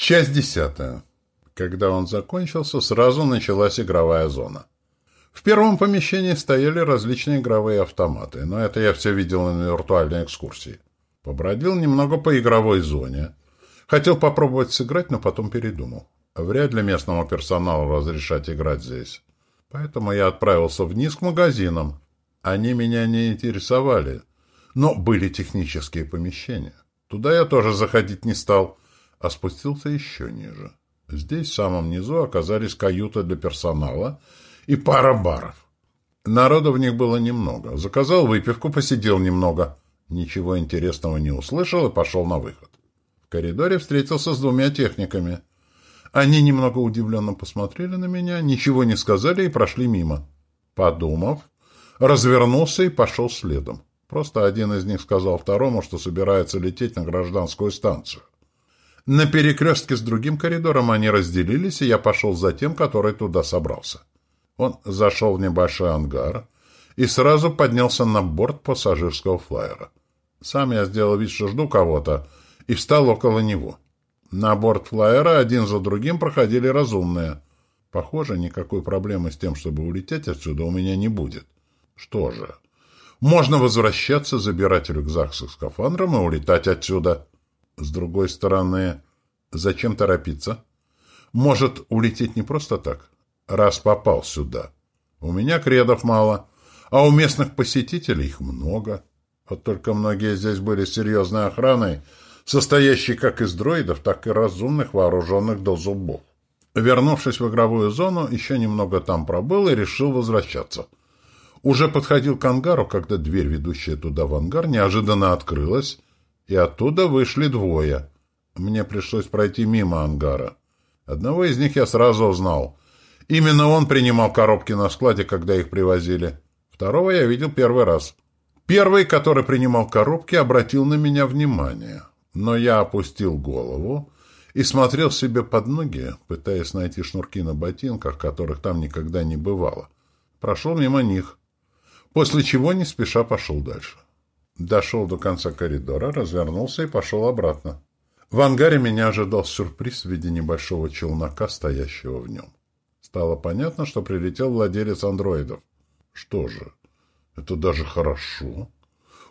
Часть десятая. Когда он закончился, сразу началась игровая зона. В первом помещении стояли различные игровые автоматы, но это я все видел на виртуальной экскурсии. Побродил немного по игровой зоне. Хотел попробовать сыграть, но потом передумал. Вряд ли местному персоналу разрешать играть здесь. Поэтому я отправился вниз к магазинам. Они меня не интересовали, но были технические помещения. Туда я тоже заходить не стал, а спустился еще ниже. Здесь, в самом низу, оказались каюты для персонала и пара баров. Народа в них было немного. Заказал выпивку, посидел немного. Ничего интересного не услышал и пошел на выход. В коридоре встретился с двумя техниками. Они немного удивленно посмотрели на меня, ничего не сказали и прошли мимо. Подумав, развернулся и пошел следом. Просто один из них сказал второму, что собирается лететь на гражданскую станцию. На перекрестке с другим коридором они разделились, и я пошел за тем, который туда собрался. Он зашел в небольшой ангар и сразу поднялся на борт пассажирского флайера. Сам я сделал вид, что жду кого-то, и встал около него. На борт флайера один за другим проходили разумные. Похоже, никакой проблемы с тем, чтобы улететь отсюда, у меня не будет. Что же, можно возвращаться, забирать рюкзак со скафандром и улетать отсюда. С другой стороны, зачем торопиться? Может, улететь не просто так? Раз попал сюда. У меня кредов мало, а у местных посетителей их много. Вот только многие здесь были серьезной охраной, состоящей как из дроидов, так и разумных, вооруженных до зубов. Вернувшись в игровую зону, еще немного там пробыл и решил возвращаться. Уже подходил к ангару, когда дверь, ведущая туда в ангар, неожиданно открылась, и оттуда вышли двое. Мне пришлось пройти мимо ангара. Одного из них я сразу узнал. Именно он принимал коробки на складе, когда их привозили. Второго я видел первый раз. Первый, который принимал коробки, обратил на меня внимание. Но я опустил голову и смотрел себе под ноги, пытаясь найти шнурки на ботинках, которых там никогда не бывало. Прошел мимо них, после чего не спеша пошел дальше. Дошел до конца коридора, развернулся и пошел обратно. В ангаре меня ожидал сюрприз в виде небольшого челнока, стоящего в нем. Стало понятно, что прилетел владелец андроидов. Что же, это даже хорошо.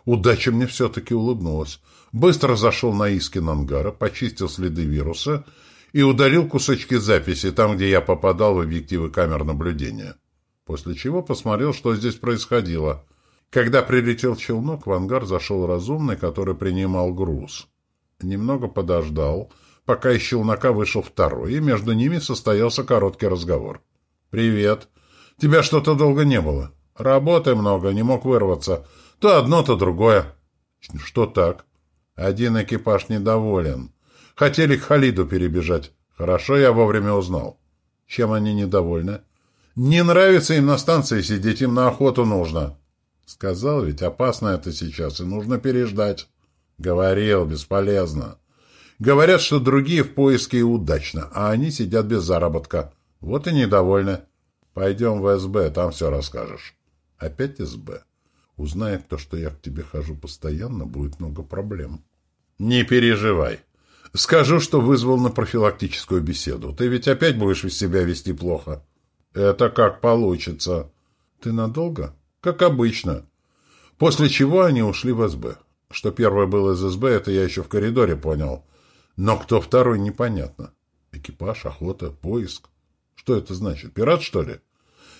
Удача мне все-таки улыбнулась. Быстро зашел на Искин ангара, почистил следы вируса и удалил кусочки записи там, где я попадал в объективы камер наблюдения. После чего посмотрел, что здесь происходило. Когда прилетел челнок, в ангар зашел разумный, который принимал груз. Немного подождал, пока из челнока вышел второй, и между ними состоялся короткий разговор. «Привет. Тебя что-то долго не было. Работы много, не мог вырваться. То одно, то другое». «Что так?» «Один экипаж недоволен. Хотели к Халиду перебежать. Хорошо, я вовремя узнал». «Чем они недовольны?» «Не нравится им на станции сидеть, им на охоту нужно». Сказал ведь, опасно это сейчас, и нужно переждать. Говорил, бесполезно. Говорят, что другие в поиске и удачно, а они сидят без заработка. Вот и недовольны. Пойдем в СБ, там все расскажешь. Опять СБ. Узнает то, что я к тебе хожу постоянно, будет много проблем. Не переживай. Скажу, что вызвал на профилактическую беседу. Ты ведь опять будешь себя вести плохо. Это как получится. Ты надолго? Как обычно. После чего они ушли в СБ. Что первый был из СБ, это я еще в коридоре понял. Но кто второй, непонятно. Экипаж, охота, поиск. Что это значит? Пират, что ли?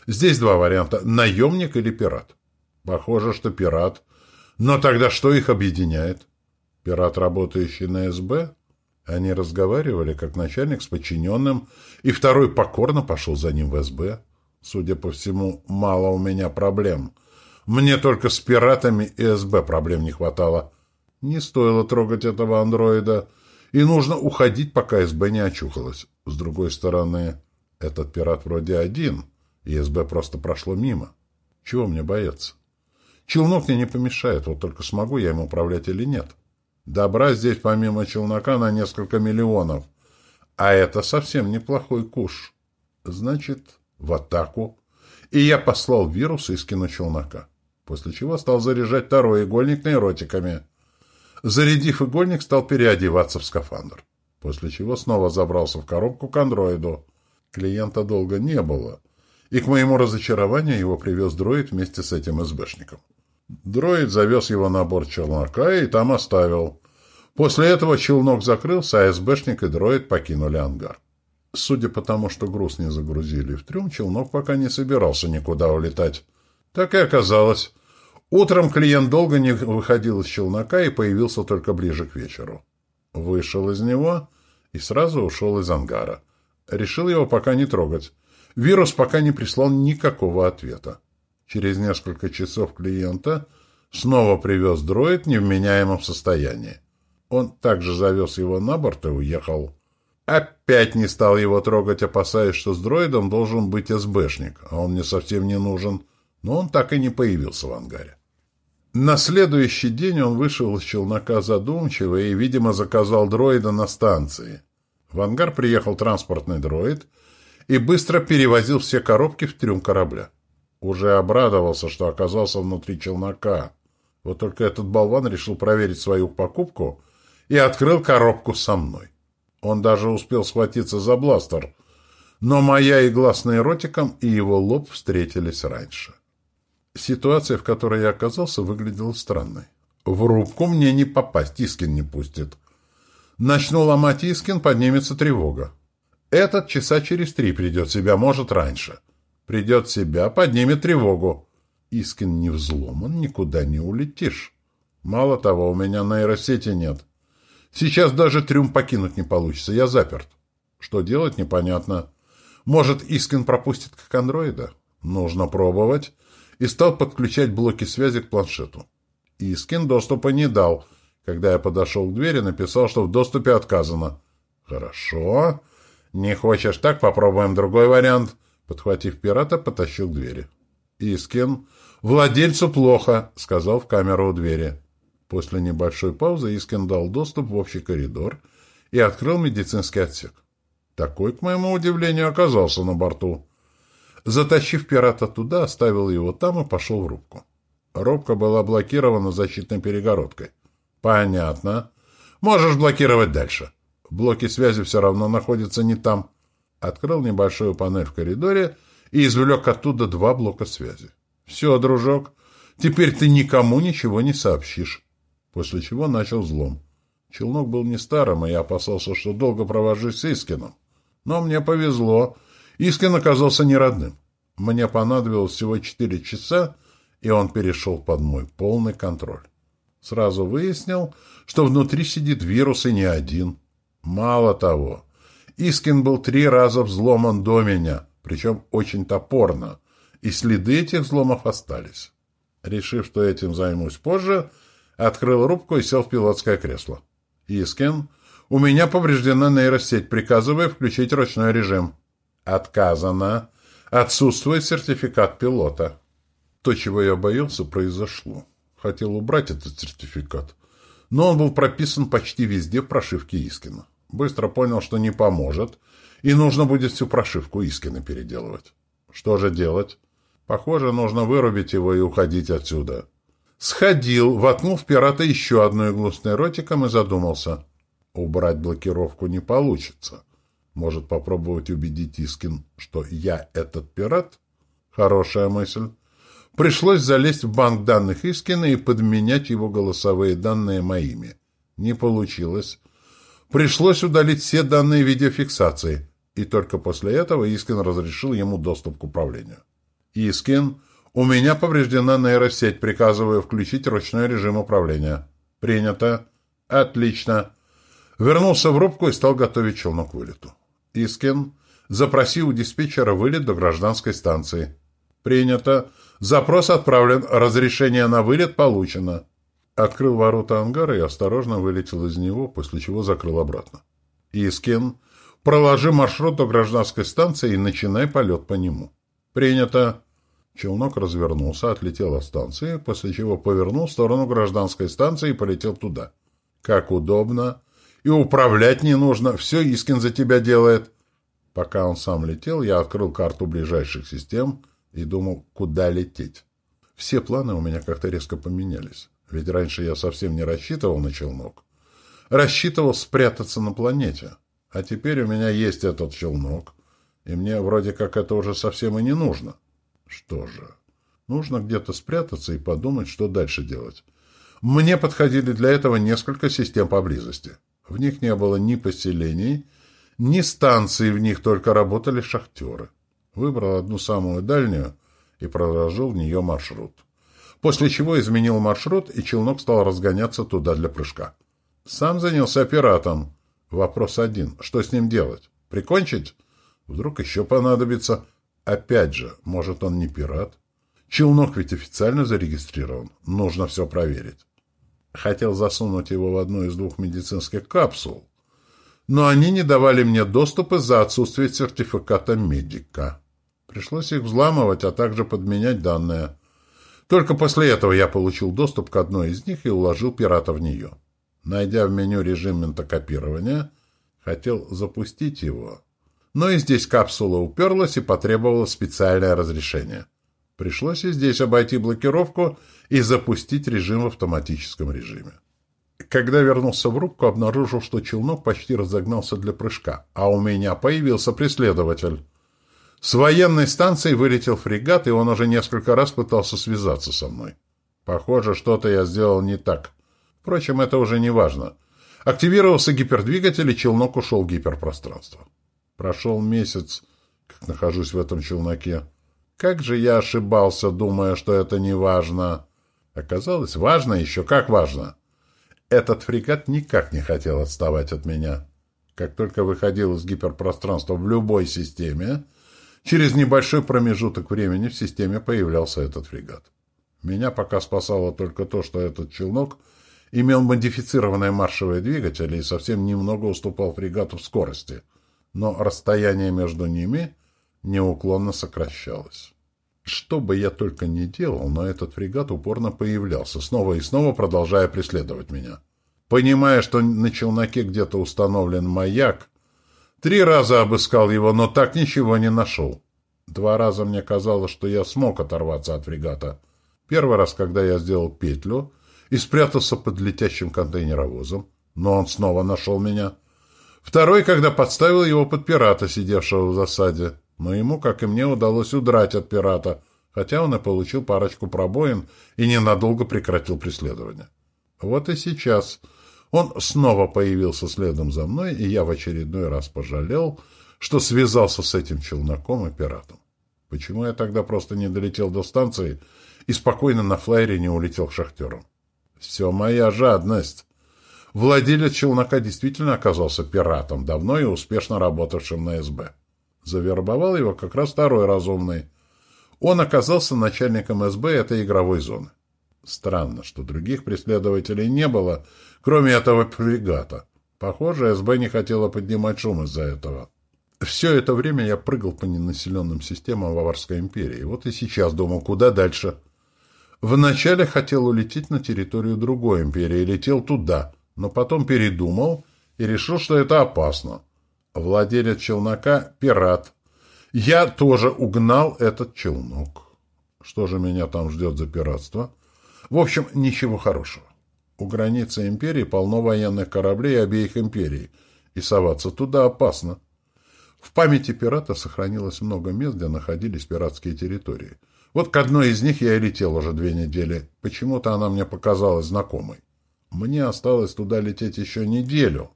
Здесь два варианта. Наемник или пират? Похоже, что пират. Но тогда что их объединяет? Пират, работающий на СБ? Они разговаривали, как начальник с подчиненным, и второй покорно пошел за ним в СБ. Судя по всему, мало у меня проблем. Мне только с пиратами и СБ проблем не хватало. Не стоило трогать этого андроида, и нужно уходить, пока СБ не очухалась. С другой стороны, этот пират вроде один, и СБ просто прошло мимо. Чего мне бояться? Челнок мне не помешает, вот только смогу я им управлять или нет. Добра здесь помимо челнока на несколько миллионов, а это совсем неплохой куш. Значит, в атаку, и я послал вирус из киночелнока, после чего стал заряжать второй игольник нейротиками. Зарядив игольник, стал переодеваться в скафандр. после чего снова забрался в коробку к андроиду. Клиента долго не было, и к моему разочарованию его привез дроид вместе с этим СБшником. Дроид завез его на борт челнока и там оставил. После этого челнок закрылся, а СБшник и дроид покинули ангар. Судя по тому, что груз не загрузили в трюм, челнок пока не собирался никуда улетать. Так и оказалось. Утром клиент долго не выходил из челнока и появился только ближе к вечеру. Вышел из него и сразу ушел из ангара. Решил его пока не трогать. Вирус пока не прислал никакого ответа. Через несколько часов клиента снова привез дроид в невменяемом состоянии. Он также завез его на борт и уехал. Опять не стал его трогать, опасаясь, что с дроидом должен быть СБшник, а он мне совсем не нужен, но он так и не появился в ангаре. На следующий день он вышел из челнока задумчиво и, видимо, заказал дроида на станции. В ангар приехал транспортный дроид и быстро перевозил все коробки в трюм корабля. Уже обрадовался, что оказался внутри челнока. Вот только этот болван решил проверить свою покупку и открыл коробку со мной. Он даже успел схватиться за бластер, но моя игла с нейротиком и его лоб встретились раньше. Ситуация, в которой я оказался, выглядела странной. В рубку мне не попасть, Искин не пустит. Начну ломать Искин, поднимется тревога. Этот часа через три придет себя, может, раньше. Придет себя, поднимет тревогу. Искин не взломан, никуда не улетишь. Мало того, у меня нейросети нет. Сейчас даже трюм покинуть не получится, я заперт. Что делать, непонятно. Может, Искин пропустит как андроида? Нужно пробовать и стал подключать блоки связи к планшету. Искин доступа не дал. Когда я подошел к двери, написал, что в доступе отказано. «Хорошо. Не хочешь так? Попробуем другой вариант». Подхватив пирата, потащил к двери. «Искин, владельцу плохо», — сказал в камеру у двери. После небольшой паузы Искин дал доступ в общий коридор и открыл медицинский отсек. Такой, к моему удивлению, оказался на борту. Затащив пирата туда, оставил его там и пошел в рубку. Рубка была блокирована защитной перегородкой. Понятно. Можешь блокировать дальше. Блоки связи все равно находятся не там. Открыл небольшую панель в коридоре и извлек оттуда два блока связи. Все, дружок, теперь ты никому ничего не сообщишь. После чего начал взлом. Челнок был не старым, и я опасался, что долго провожусь с Искином. Но мне повезло — Искин оказался не родным. Мне понадобилось всего четыре часа, и он перешел под мой полный контроль. Сразу выяснил, что внутри сидит вирус и не один. Мало того, Искин был три раза взломан до меня, причем очень топорно, и следы этих взломов остались. Решив, что этим займусь позже, открыл рубку и сел в пилотское кресло. «Искин, у меня повреждена нейросеть, приказывая включить ручной режим». Отказано. Отсутствует сертификат пилота. То, чего я боялся, произошло. Хотел убрать этот сертификат. Но он был прописан почти везде в прошивке Искина. Быстро понял, что не поможет, и нужно будет всю прошивку Искина переделывать. Что же делать? Похоже, нужно вырубить его и уходить отсюда. Сходил, воткнул в пирата еще одну иглу с нейротиком и задумался. Убрать блокировку не получится. Может попробовать убедить Искин, что я этот пират? Хорошая мысль. Пришлось залезть в банк данных Искина и подменять его голосовые данные моими. Не получилось. Пришлось удалить все данные видеофиксации, и только после этого Искин разрешил ему доступ к управлению. Искин, у меня повреждена нейросеть, приказываю включить ручной режим управления. Принято. Отлично. Вернулся в рубку и стал готовить челнок к вылету. Искин, запроси у диспетчера вылет до гражданской станции. Принято. Запрос отправлен. Разрешение на вылет получено. Открыл ворота ангара и осторожно вылетел из него, после чего закрыл обратно. Искин, проложи маршрут до гражданской станции и начинай полет по нему. Принято. Челнок развернулся, отлетел от станции, после чего повернул в сторону гражданской станции и полетел туда. Как удобно. И управлять не нужно, все Искин за тебя делает. Пока он сам летел, я открыл карту ближайших систем и думал, куда лететь. Все планы у меня как-то резко поменялись. Ведь раньше я совсем не рассчитывал на челнок. рассчитывал спрятаться на планете. А теперь у меня есть этот челнок, и мне вроде как это уже совсем и не нужно. Что же, нужно где-то спрятаться и подумать, что дальше делать. Мне подходили для этого несколько систем поблизости. В них не было ни поселений, ни станций, в них только работали шахтеры. Выбрал одну самую дальнюю и проложил в нее маршрут. После чего изменил маршрут, и челнок стал разгоняться туда для прыжка. Сам занялся пиратом. Вопрос один. Что с ним делать? Прикончить? Вдруг еще понадобится. Опять же, может, он не пират? Челнок ведь официально зарегистрирован. Нужно все проверить. Хотел засунуть его в одну из двух медицинских капсул, но они не давали мне доступ из-за отсутствия сертификата медика. Пришлось их взламывать, а также подменять данные. Только после этого я получил доступ к одной из них и уложил пирата в нее. Найдя в меню режим ментокопирования, хотел запустить его. Но и здесь капсула уперлась и потребовала специальное разрешение. Пришлось и здесь обойти блокировку и запустить режим в автоматическом режиме. Когда вернулся в рубку, обнаружил, что челнок почти разогнался для прыжка, а у меня появился преследователь. С военной станции вылетел фрегат, и он уже несколько раз пытался связаться со мной. Похоже, что-то я сделал не так. Впрочем, это уже не важно. Активировался гипердвигатель, и челнок ушел в гиперпространство. Прошел месяц, как нахожусь в этом челноке. Как же я ошибался, думая, что это не важно. Оказалось, важно еще как важно. Этот фрегат никак не хотел отставать от меня. Как только выходил из гиперпространства в любой системе, через небольшой промежуток времени в системе появлялся этот фрегат. Меня пока спасало только то, что этот челнок имел модифицированные маршевые двигатели и совсем немного уступал фрегату в скорости, но расстояние между ними неуклонно сокращалось. Что бы я только не делал, но этот фрегат упорно появлялся, снова и снова продолжая преследовать меня. Понимая, что на челноке где-то установлен маяк, три раза обыскал его, но так ничего не нашел. Два раза мне казалось, что я смог оторваться от фрегата. Первый раз, когда я сделал петлю и спрятался под летящим контейнеровозом, но он снова нашел меня. Второй, когда подставил его под пирата, сидевшего в засаде но ему, как и мне, удалось удрать от пирата, хотя он и получил парочку пробоин и ненадолго прекратил преследование. Вот и сейчас он снова появился следом за мной, и я в очередной раз пожалел, что связался с этим челноком и пиратом. Почему я тогда просто не долетел до станции и спокойно на флайере не улетел к шахтерам? Все моя жадность. Владелец челнока действительно оказался пиратом, давно и успешно работавшим на СБ. Завербовал его как раз второй разумный. Он оказался начальником СБ этой игровой зоны. Странно, что других преследователей не было, кроме этого фрегата. Похоже, СБ не хотела поднимать шум из-за этого. Все это время я прыгал по ненаселенным системам Ваварской империи. Вот и сейчас думал, куда дальше. Вначале хотел улететь на территорию другой империи, летел туда, но потом передумал и решил, что это опасно. Владелец челнока — пират. Я тоже угнал этот челнок. Что же меня там ждет за пиратство? В общем, ничего хорошего. У границы империи полно военных кораблей обеих империй, и соваться туда опасно. В памяти пирата сохранилось много мест, где находились пиратские территории. Вот к одной из них я и летел уже две недели. Почему-то она мне показалась знакомой. Мне осталось туда лететь еще неделю.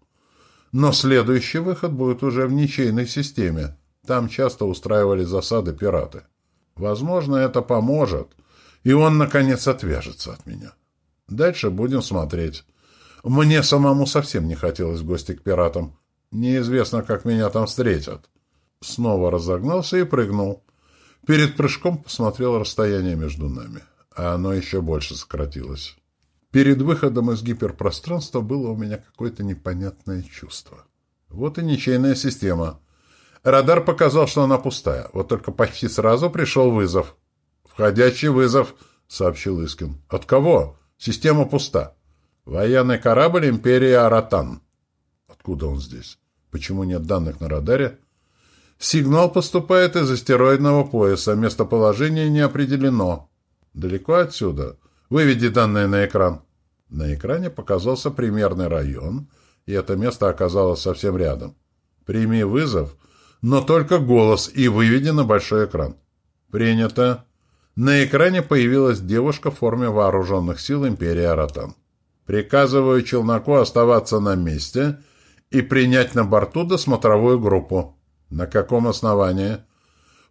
Но следующий выход будет уже в ничейной системе. Там часто устраивали засады пираты. Возможно, это поможет, и он, наконец, отвяжется от меня. Дальше будем смотреть. Мне самому совсем не хотелось в гости к пиратам. Неизвестно, как меня там встретят. Снова разогнался и прыгнул. Перед прыжком посмотрел расстояние между нами, а оно еще больше сократилось. Перед выходом из гиперпространства было у меня какое-то непонятное чувство. Вот и ничейная система. Радар показал, что она пустая. Вот только почти сразу пришел вызов. «Входящий вызов», — сообщил Искин. «От кого? Система пуста. Военный корабль Империи Аратан». «Откуда он здесь? Почему нет данных на радаре?» «Сигнал поступает из астероидного пояса. Местоположение не определено. Далеко отсюда?» Выведи данные на экран. На экране показался примерный район, и это место оказалось совсем рядом. Прими вызов, но только голос, и выведи на большой экран. Принято. На экране появилась девушка в форме вооруженных сил империи Аратан. Приказываю челноку оставаться на месте и принять на борту досмотровую группу. На каком основании?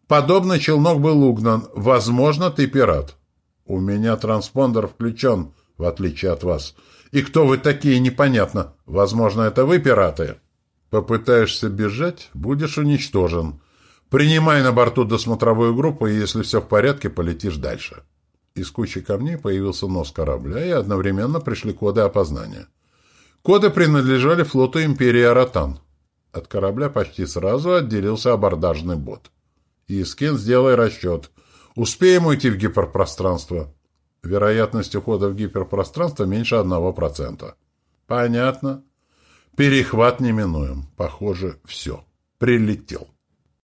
Подобный челнок был угнан. Возможно, ты пират. У меня транспондер включен, в отличие от вас. И кто вы такие, непонятно. Возможно, это вы пираты. Попытаешься бежать, будешь уничтожен. Принимай на борту досмотровую группу, и если все в порядке, полетишь дальше. Из кучи камней появился нос корабля, и одновременно пришли коды опознания. Коды принадлежали флоту Империи Аратан. От корабля почти сразу отделился абордажный бот. «Искин, сделай расчет. Успеем уйти в гиперпространство?» Вероятность ухода в гиперпространство меньше одного процента. «Понятно. Перехват неминуем. Похоже, все. Прилетел».